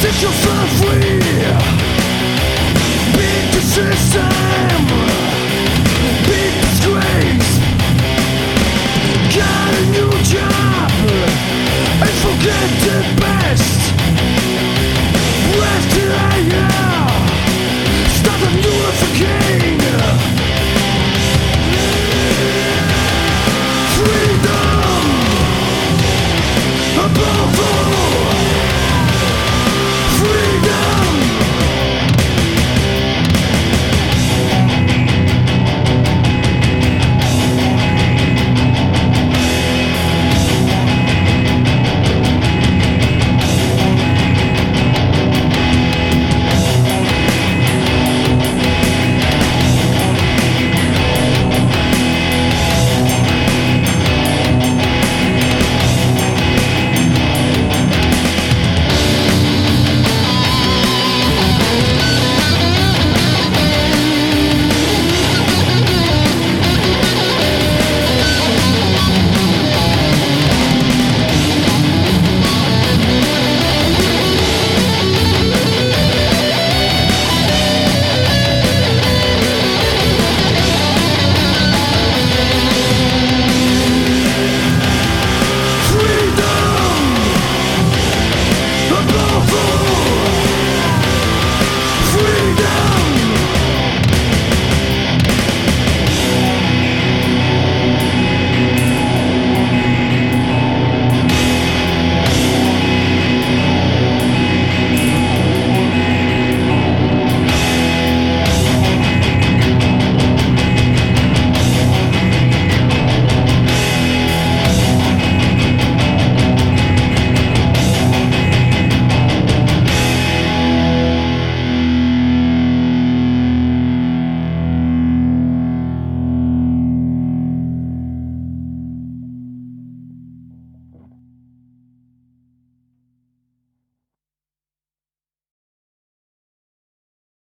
set yourself free. Beat the system. Yeah.